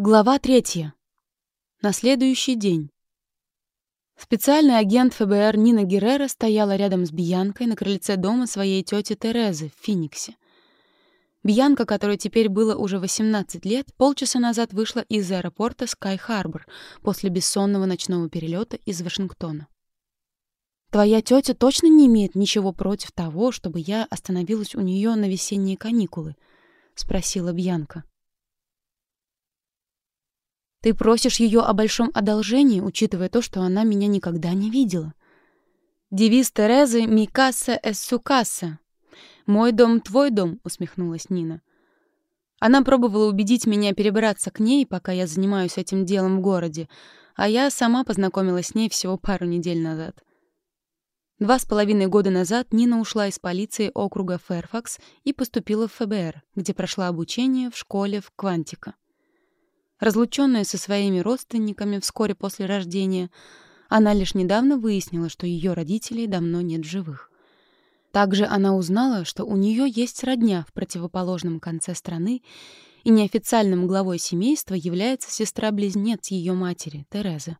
Глава третья. На следующий день. Специальный агент ФБР Нина Геррера стояла рядом с Бьянкой на крыльце дома своей тети Терезы в Финиксе. Бьянка, которой теперь было уже 18 лет, полчаса назад вышла из аэропорта Скай-Харбор после бессонного ночного перелета из Вашингтона. «Твоя тетя точно не имеет ничего против того, чтобы я остановилась у нее на весенние каникулы?» — спросила Бьянка. Ты просишь ее о большом одолжении, учитывая то, что она меня никогда не видела. Девиз Терезы «Микаса эс сукаса». «Мой дом — твой дом», — усмехнулась Нина. Она пробовала убедить меня перебраться к ней, пока я занимаюсь этим делом в городе, а я сама познакомилась с ней всего пару недель назад. Два с половиной года назад Нина ушла из полиции округа Фэрфакс и поступила в ФБР, где прошла обучение в школе в Квантика. Разлученная со своими родственниками вскоре после рождения, она лишь недавно выяснила, что ее родителей давно нет живых. Также она узнала, что у нее есть родня в противоположном конце страны, и неофициальным главой семейства является сестра-близнец ее матери, Тереза.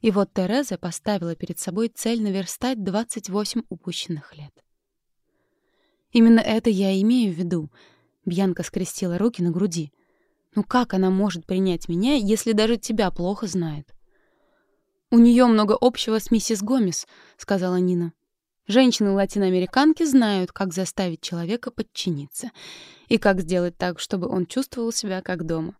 И вот Тереза поставила перед собой цель наверстать 28 упущенных лет. «Именно это я имею в виду», — Бьянка скрестила руки на груди — ну как она может принять меня, если даже тебя плохо знает? «У нее много общего с миссис Гомес», — сказала Нина. «Женщины-латиноамериканки знают, как заставить человека подчиниться и как сделать так, чтобы он чувствовал себя как дома.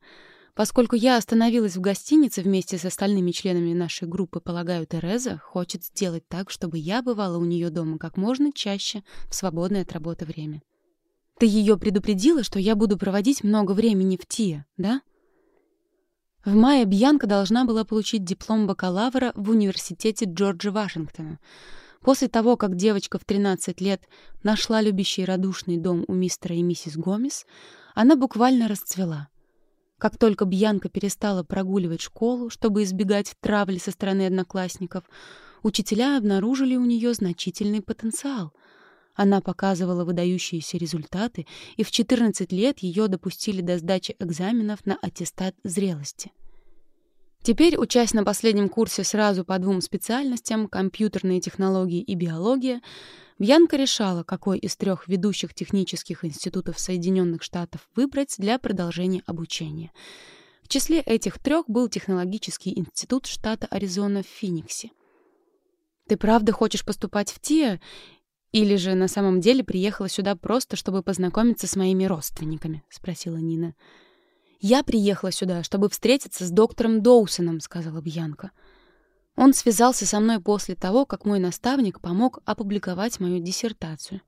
Поскольку я остановилась в гостинице вместе с остальными членами нашей группы, полагаю, Тереза хочет сделать так, чтобы я бывала у нее дома как можно чаще в свободное от работы время». Ты ее предупредила, что я буду проводить много времени в ТИА, да? В мае Бьянка должна была получить диплом бакалавра в университете Джорджа Вашингтона. После того, как девочка в 13 лет нашла любящий радушный дом у мистера и миссис Гомес, она буквально расцвела. Как только Бьянка перестала прогуливать школу, чтобы избегать травли со стороны одноклассников, учителя обнаружили у нее значительный потенциал — она показывала выдающиеся результаты, и в 14 лет ее допустили до сдачи экзаменов на аттестат зрелости. Теперь, учась на последнем курсе сразу по двум специальностям — компьютерные технологии и биология, Бьянка решала, какой из трех ведущих технических институтов Соединенных Штатов выбрать для продолжения обучения. В числе этих трех был технологический институт штата Аризона в Финиксе. «Ты правда хочешь поступать в ТИА или же на самом деле приехала сюда просто, чтобы познакомиться с моими родственниками?» — спросила Нина. «Я приехала сюда, чтобы встретиться с доктором Доусоном», — сказала Бьянка. «Он связался со мной после того, как мой наставник помог опубликовать мою диссертацию.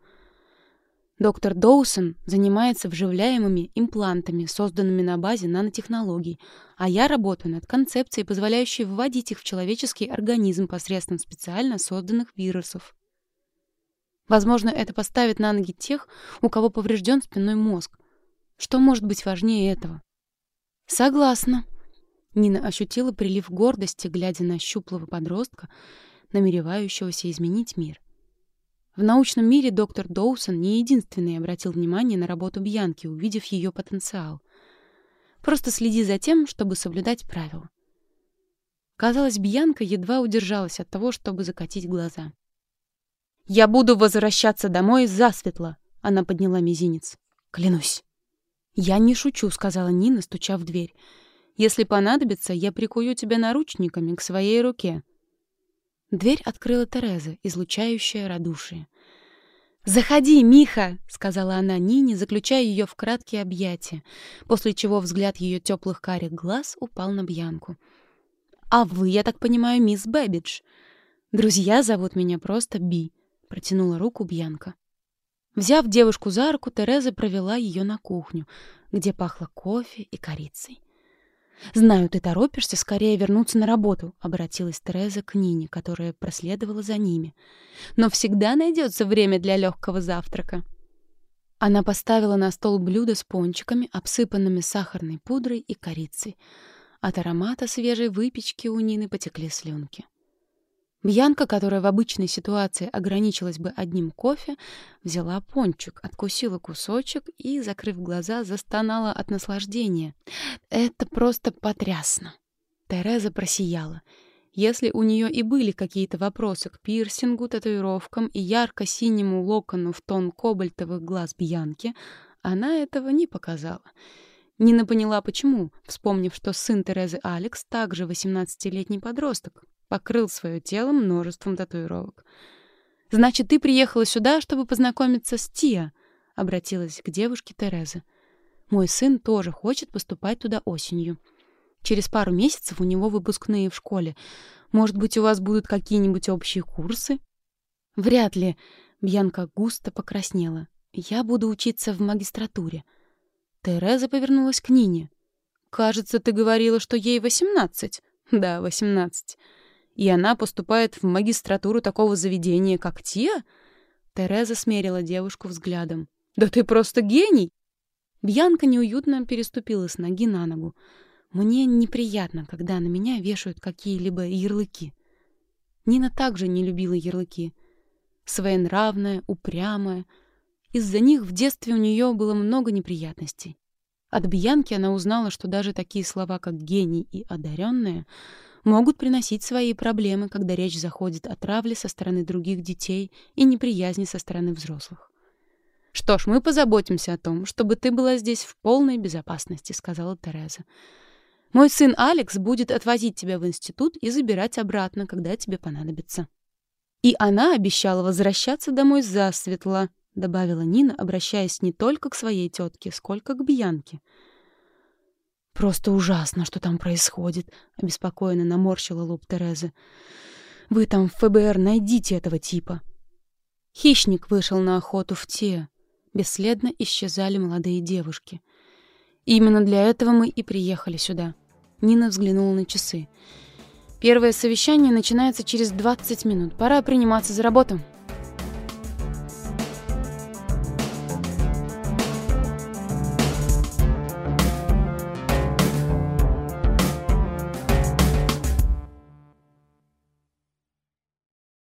Доктор Доусон занимается вживляемыми имплантами, созданными на базе нанотехнологий, а я работаю над концепцией, позволяющей вводить их в человеческий организм посредством специально созданных вирусов. Возможно, это поставит на ноги тех, у кого поврежден спинной мозг. Что может быть важнее этого? Согласна. Нина ощутила прилив гордости, глядя на щуплого подростка, намеревающегося изменить мир. В научном мире доктор Доусон не единственный обратил внимание на работу Бьянки, увидев ее потенциал. Просто следи за тем, чтобы соблюдать правила. Казалось, Бьянка едва удержалась от того, чтобы закатить глаза. «Я буду возвращаться домой засветло», — она подняла мизинец. «Клянусь». «Я не шучу», — сказала Нина, стуча в дверь. «Если понадобится, я прикую тебя наручниками к своей руке». Дверь открыла Тереза, излучающая радушие. «Заходи, Миха!» — сказала она Нине, заключая ее в краткие объятия, после чего взгляд ее теплых карих глаз упал на Бьянку. «А вы, я так понимаю, мисс Бэббидж. Друзья зовут меня просто Би. — протянула руку Бьянка. Взяв девушку за руку, Тереза провела ее на кухню, где пахло кофе и корицей. «Знаю, ты торопишься скорее вернуться на работу», — обратилась Тереза к Нине, которая проследовала за ними. «Но всегда найдется время для легкого завтрака». Она поставила на стол блюдо с пончиками, обсыпанными сахарной пудрой и корицей. От аромата свежей выпечки у Нины потекли слюнки. Бьянка, которая в обычной ситуации ограничилась бы одним кофе, взяла пончик, откусила кусочек и, закрыв глаза, застонала от наслаждения. «Это просто потрясно!» Тереза просияла. Если у нее и были какие-то вопросы к пирсингу, татуировкам и ярко-синему локону в тон кобальтовых глаз Бьянки, она этого не показала. Нина поняла, почему, вспомнив, что сын Терезы Алекс также 18-летний подросток, покрыл свое тело множеством татуировок. «Значит, ты приехала сюда, чтобы познакомиться с Тиа», — обратилась к девушке Тереза. «Мой сын тоже хочет поступать туда осенью. Через пару месяцев у него выпускные в школе. Может быть, у вас будут какие-нибудь общие курсы?» «Вряд ли», — Бьянка густо покраснела. «Я буду учиться в магистратуре». Тереза повернулась к Нине. «Кажется, ты говорила, что ей восемнадцать». «Да, восемнадцать. И она поступает в магистратуру такого заведения, как Тия? Тереза смерила девушку взглядом. «Да ты просто гений!» Бьянка неуютно переступила с ноги на ногу. «Мне неприятно, когда на меня вешают какие-либо ярлыки». Нина также не любила ярлыки. Своенравная, упрямая. Из-за них в детстве у нее было много неприятностей. От Бьянки она узнала, что даже такие слова, как «гений» и «одаренная», могут приносить свои проблемы, когда речь заходит о травле со стороны других детей и неприязни со стороны взрослых. «Что ж, мы позаботимся о том, чтобы ты была здесь в полной безопасности», — сказала Тереза. «Мой сын Алекс будет отвозить тебя в институт и забирать обратно, когда тебе понадобится». «И она обещала возвращаться домой засветло», — добавила Нина, обращаясь не только к своей тетке, сколько к Бьянке. «Просто ужасно, что там происходит», — обеспокоенно наморщила лоб Терезы. «Вы там в ФБР найдите этого типа». Хищник вышел на охоту в те. Бесследно исчезали молодые девушки. Именно для этого мы и приехали сюда. Нина взглянула на часы. «Первое совещание начинается через 20 минут. Пора приниматься за работу».